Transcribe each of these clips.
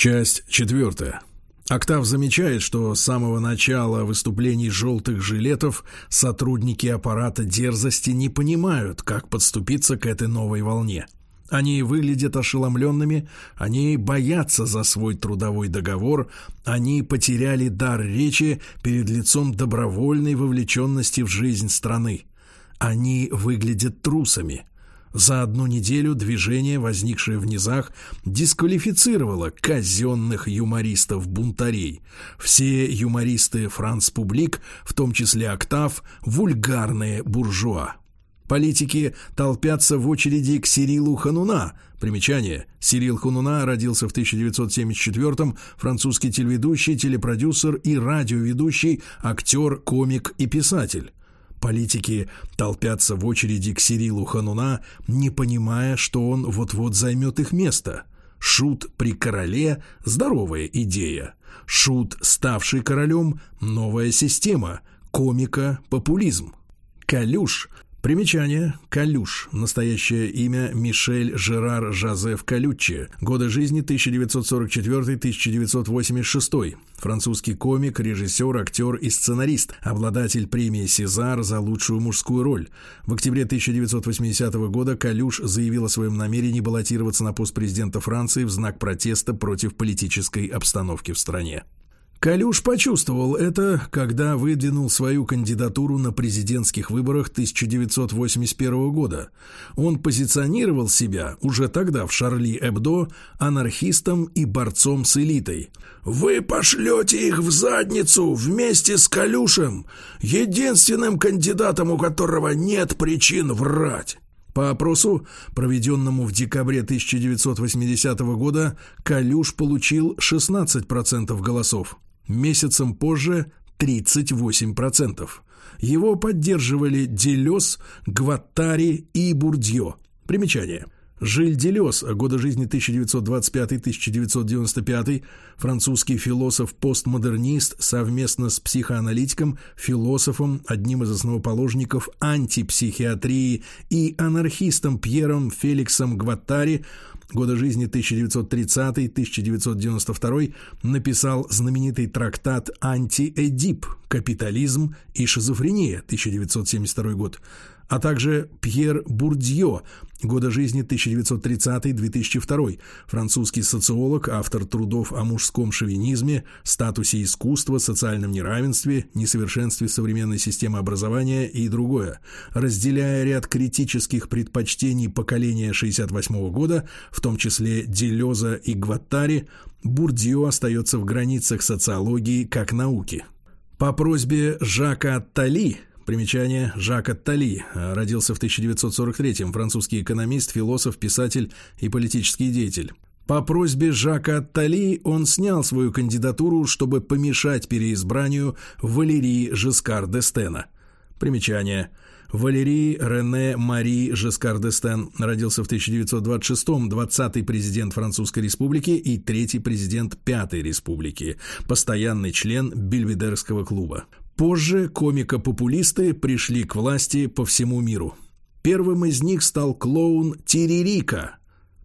Часть четвертая. Октав замечает, что с самого начала выступлений «желтых жилетов» сотрудники аппарата дерзости не понимают, как подступиться к этой новой волне. Они выглядят ошеломленными, они боятся за свой трудовой договор, они потеряли дар речи перед лицом добровольной вовлеченности в жизнь страны. Они выглядят трусами. За одну неделю движение, возникшее в низах, дисквалифицировало казенных юмористов-бунтарей. Все юмористы «Франц Публик», в том числе «Октав», вульгарные буржуа. Политики толпятся в очереди к Сирилу Хануна. Примечание. Сирил Хануна родился в 1974-м, французский телеведущий, телепродюсер и радиоведущий, актер, комик и писатель. Политики толпятся в очереди к Сирилу Хануна, не понимая, что он вот-вот займет их место. Шут при короле – здоровая идея. Шут, ставший королем – новая система. Комика – популизм. Калюш Примечание. Калюш. Настоящее имя Мишель Жерар Жозеф Калюччи. Годы жизни 1944-1986. Французский комик, режиссер, актер и сценарист. Обладатель премии «Сезар» за лучшую мужскую роль. В октябре 1980 года Калюш заявил о своем намерении баллотироваться на пост президента Франции в знак протеста против политической обстановки в стране. Калюш почувствовал это, когда выдвинул свою кандидатуру на президентских выборах 1981 года. Он позиционировал себя уже тогда в Шарли-Эбдо анархистом и борцом с элитой. «Вы пошлете их в задницу вместе с Калюшем, единственным кандидатом, у которого нет причин врать». По опросу, проведенному в декабре 1980 года, Калюш получил 16% голосов. Месяцем позже 38%. Его поддерживали Делес, Гваттари и Бурдье. Примечание. Жиль Делес, года жизни 1925-1995, французский философ-постмодернист, совместно с психоаналитиком, философом, одним из основоположников антипсихиатрии и анархистом Пьером Феликсом Гваттари – года жизни 1930-1992, написал знаменитый трактат «Антиэдип. Капитализм и шизофрения» 1972 год, а также Пьер Бурдье, года жизни 1930-2002, французский социолог, автор трудов о мужском шовинизме, статусе искусства, социальном неравенстве, несовершенстве современной системы образования и другое. Разделяя ряд критических предпочтений поколения 68 года, в том числе Делеза и Гваттари, Бурдье остается в границах социологии как науки. По просьбе Жака Аттали – Примечание. Жак Аттали. Родился в 1943-м. Французский экономист, философ, писатель и политический деятель. По просьбе Жака Аттали он снял свою кандидатуру, чтобы помешать переизбранию Валерии Жескар д'Естена. Примечание. Валерий Рене Мари Жескар д'Естен родился в 1926-м, 20-й президент Французской республики и третий президент Пятой республики, постоянный член Бельведерского клуба. Позже комика-популисты пришли к власти по всему миру. Первым из них стал клоун Тиририка.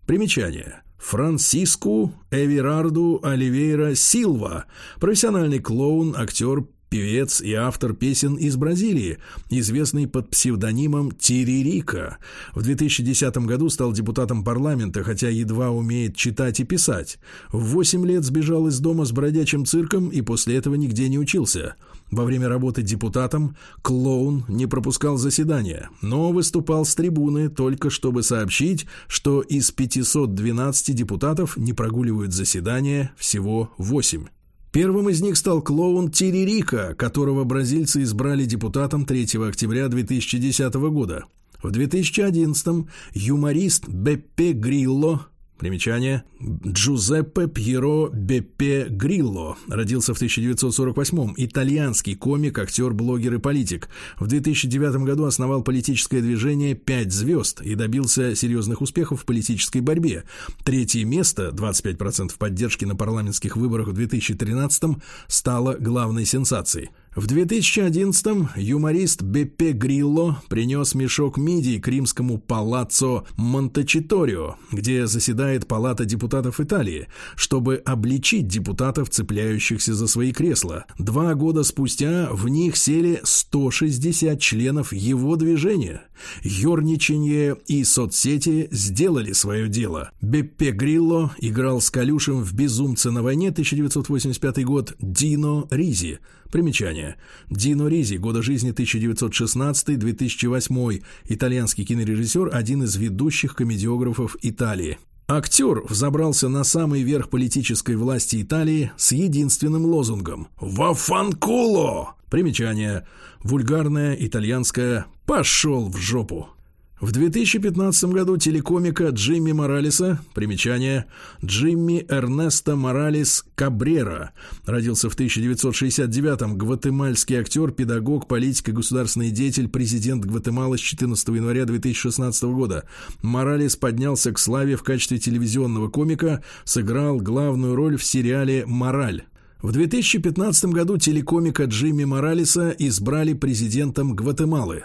Примечание. Франсиску Эверарду Оливейра Силва, профессиональный клоун, актер, певец и автор песен из Бразилии, известный под псевдонимом Тиририка. В 2010 году стал депутатом парламента, хотя едва умеет читать и писать. В 8 лет сбежал из дома с бродячим цирком и после этого нигде не учился. Во время работы депутатом клоун не пропускал заседания, но выступал с трибуны только чтобы сообщить, что из 512 депутатов не прогуливают заседания всего 8. Первым из них стал клоун Тиририка, которого бразильцы избрали депутатом 3 октября 2010 года. В 2011 юморист Беппе Грилло Примечание. Джузеппе Пьеро Беппе Грилло родился в 1948-м. Итальянский комик, актер, блогер и политик. В 2009 году основал политическое движение «Пять звезд» и добился серьезных успехов в политической борьбе. Третье место, 25% поддержки на парламентских выборах в 2013-м, стало главной сенсацией. В 2011-м юморист Беппе Грилло принес мешок мидий к римскому палаццо Монтечиторио, где заседает Палата депутатов Италии, чтобы обличить депутатов, цепляющихся за свои кресла. Два года спустя в них сели 160 членов его движения. Ёрничание и соцсети сделали свое дело. Беппе Грилло играл с Калюшем в «Безумце на войне» 1985 год Дино Ризи – Примечание. Дино Ризи, года жизни 1916-2008, итальянский кинорежиссер, один из ведущих комедиографов Италии. Актер взобрался на самый верх политической власти Италии с единственным лозунгом «Вафанкуло!» Примечание. Вульгарное итальянское «Пошел в жопу!» В 2015 году телекомика Джимми Моралеса, примечание, Джимми Эрнесто Моралес Кабрера, родился в 1969-м, гватемальский актер, педагог, политик и государственный деятель, президент Гватемалы с 14 января 2016 года. Моралес поднялся к славе в качестве телевизионного комика, сыграл главную роль в сериале «Мораль». В 2015 году телекомика Джимми Моралеса избрали президентом Гватемалы.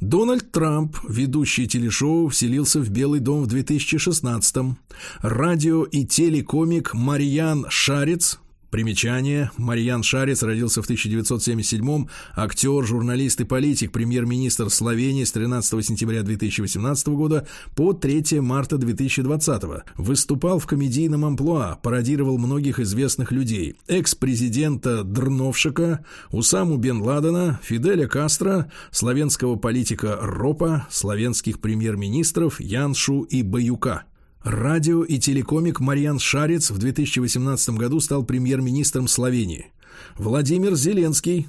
Дональд Трамп, ведущий телешоу, вселился в Белый дом в 2016 -м. Радио и телекомик Марьян Шарец Примечание. Марьян Шарец родился в 1977-м, актер, журналист и политик, премьер-министр Словении с 13 сентября 2018 года по 3 марта 2020. Выступал в комедийном амплуа, пародировал многих известных людей. Экс-президента Дрновшика, Усаму Бен Ладена, Фиделя Кастро, славянского политика Ропа, славянских премьер-министров Яншу и Баюка. Радио и телекомик Марьян Шарец в 2018 году стал премьер-министром Словении. Владимир Зеленский,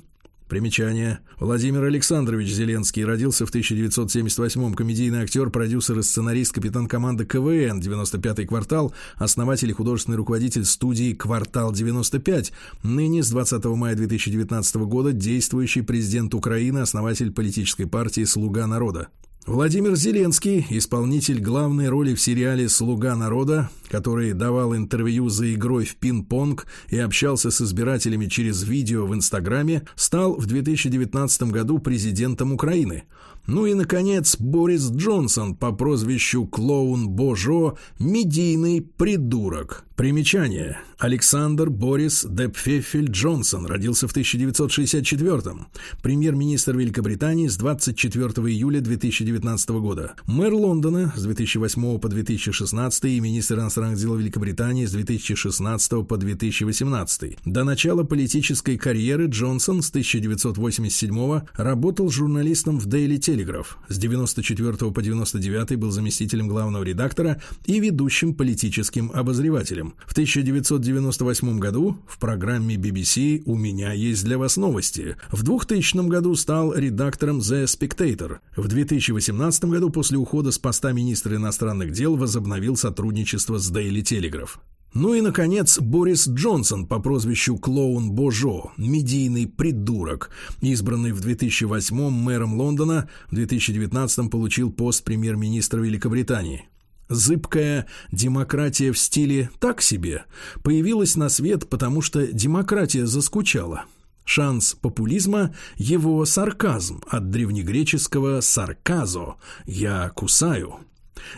Примечание. Владимир Александрович Зеленский родился в 1978-м, комедийный актер, продюсер и сценарист, капитан команды КВН, 95-й квартал, основатель и художественный руководитель студии «Квартал 95», ныне с 20 мая 2019 года действующий президент Украины, основатель политической партии «Слуга народа». Владимир Зеленский, исполнитель главной роли в сериале «Слуга народа», который давал интервью за игрой в пинг-понг и общался с избирателями через видео в Инстаграме, стал в 2019 году президентом Украины – ну и, наконец, Борис Джонсон по прозвищу Клоун Божо «Медийный придурок». Примечание. Александр Борис Депфефель Джонсон родился в 1964-м. Премьер-министр Великобритании с 24 июля 2019 года. Мэр Лондона с 2008 по 2016 и министр иностранных дел Великобритании с 2016 по 2018. До начала политической карьеры Джонсон с 1987 работал журналистом в Daily Telegraph. С 94 по 99 был заместителем главного редактора и ведущим политическим обозревателем. В 1998 году в программе BBC «У меня есть для вас новости». В 2000 году стал редактором The Spectator. В 2018 году после ухода с поста министра иностранных дел возобновил сотрудничество с Daily Telegraph. Ну и, наконец, Борис Джонсон по прозвищу Клоун Божо, медийный придурок, избранный в 2008-м мэром Лондона, в 2019-м получил пост премьер-министра Великобритании. Зыбкая демократия в стиле «так себе» появилась на свет, потому что демократия заскучала. Шанс популизма – его сарказм, от древнегреческого «сарказо» – «я кусаю».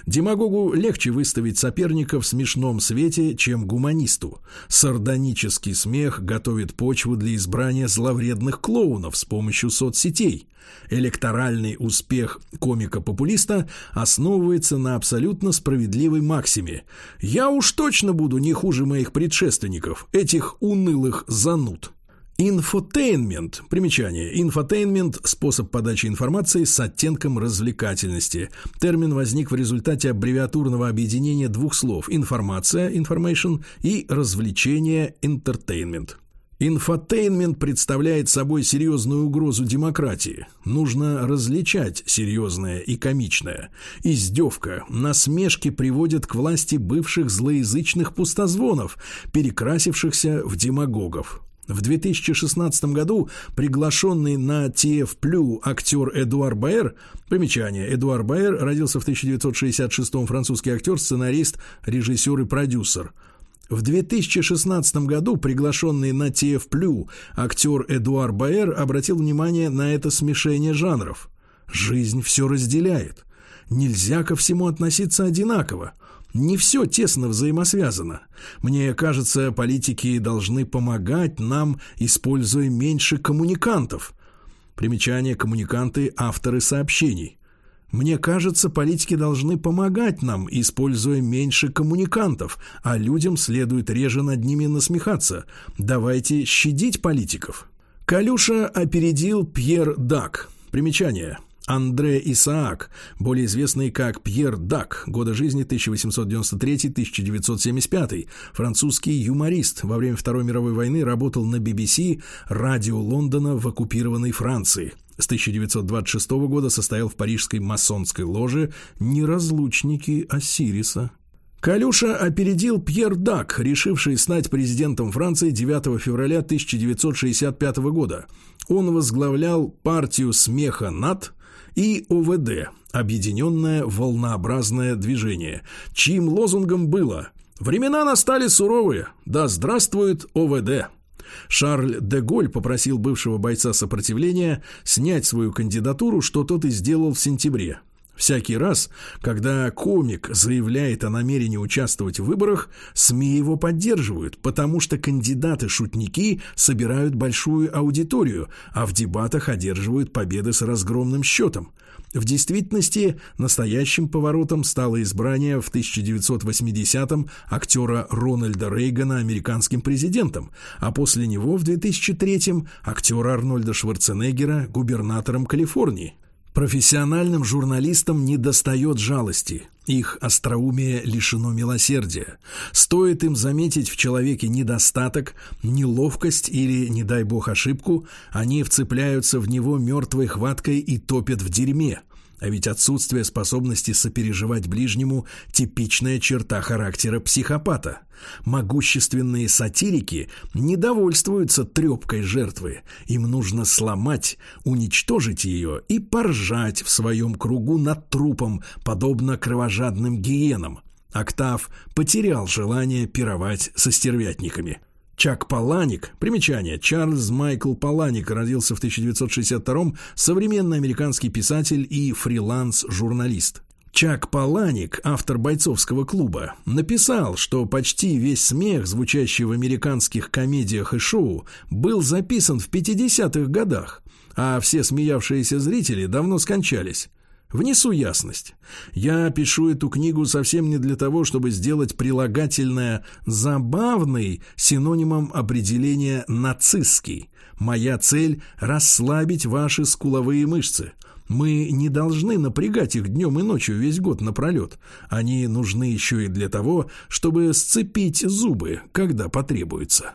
Демагогу легче выставить соперника в смешном свете, чем гуманисту. Сардонический смех готовит почву для избрания зловредных клоунов с помощью соцсетей. Электоральный успех комика-популиста основывается на абсолютно справедливой максиме. «Я уж точно буду не хуже моих предшественников, этих унылых зануд». Инфотейнмент. Примечание. Инфотейнмент – способ подачи информации с оттенком развлекательности. Термин возник в результате аббревиатурного объединения двух слов – информация – information и развлечение – entertainment. Инфотейнмент представляет собой серьезную угрозу демократии. Нужно различать серьезное и комичное. Издевка, насмешки приводят к власти бывших злоязычных пустозвонов, перекрасившихся в демагогов. В 2016 году приглашенный на TF актер Эдуар Баэр, примечание, Эдуар Баэр родился в 1966 французский актер, сценарист, режиссер и продюсер – В 2016 году приглашенный на ТФ+, актер Эдуар Баэр обратил внимание на это смешение жанров. Жизнь все разделяет. Нельзя ко всему относиться одинаково. Не все тесно взаимосвязано. Мне кажется, политики должны помогать нам, используя меньше коммуникантов. Примечание «коммуниканты» – авторы сообщений. Мне кажется, политики должны помогать нам, используя меньше коммуникантов, а людям следует реже над ними насмехаться. Давайте щадить политиков. Калюша опередил Пьер Дак. Примечание. Андре Исаак, более известный как Пьер Дак, года жизни 1893-1975, французский юморист, во время Второй мировой войны работал на BBC, радио Лондона в оккупированной Франции. С 1926 года состоял в парижской масонской ложе «Неразлучники Осириса». Калюша опередил Пьер Дак, решивший стать президентом Франции 9 февраля 1965 года. Он возглавлял партию смеха НАТ – и ОВД – Объединенное волнообразное движение, чьим лозунгом было «Времена настали суровые, да здравствует ОВД». Шарль де Голь попросил бывшего бойца сопротивления снять свою кандидатуру, что тот и сделал в сентябре. Всякий раз, когда комик заявляет о намерении участвовать в выборах, СМИ его поддерживают, потому что кандидаты-шутники собирают большую аудиторию, а в дебатах одерживают победы с разгромным счетом. В действительности настоящим поворотом стало избрание в 1980-м актера Рональда Рейгана американским президентом, а после него в 2003-м актера Арнольда Шварценеггера губернатором Калифорнии. Профессиональным журналистам не достает жалости, их остроумие лишено милосердия. Стоит им заметить в человеке недостаток, неловкость или, не дай бог, ошибку, они вцепляются в него мертвой хваткой и топят в дерьме – а ведь отсутствие способности сопереживать ближнему – типичная черта характера психопата. Могущественные сатирики не довольствуются трепкой жертвы. Им нужно сломать, уничтожить ее и поржать в своем кругу над трупом, подобно кровожадным гиенам. Октав потерял желание пировать со стервятниками. Чак Паланик, примечание, Чарльз Майкл Паланик родился в 1962-м, современный американский писатель и фриланс-журналист. Чак Паланик, автор бойцовского клуба, написал, что почти весь смех, звучащий в американских комедиях и шоу, был записан в 50-х годах, а все смеявшиеся зрители давно скончались. Внесу ясность. Я пишу эту книгу совсем не для того, чтобы сделать прилагательное «забавный» синонимом определения «нацистский». Моя цель – расслабить ваши скуловые мышцы. Мы не должны напрягать их днем и ночью весь год напролет. Они нужны еще и для того, чтобы сцепить зубы, когда потребуется.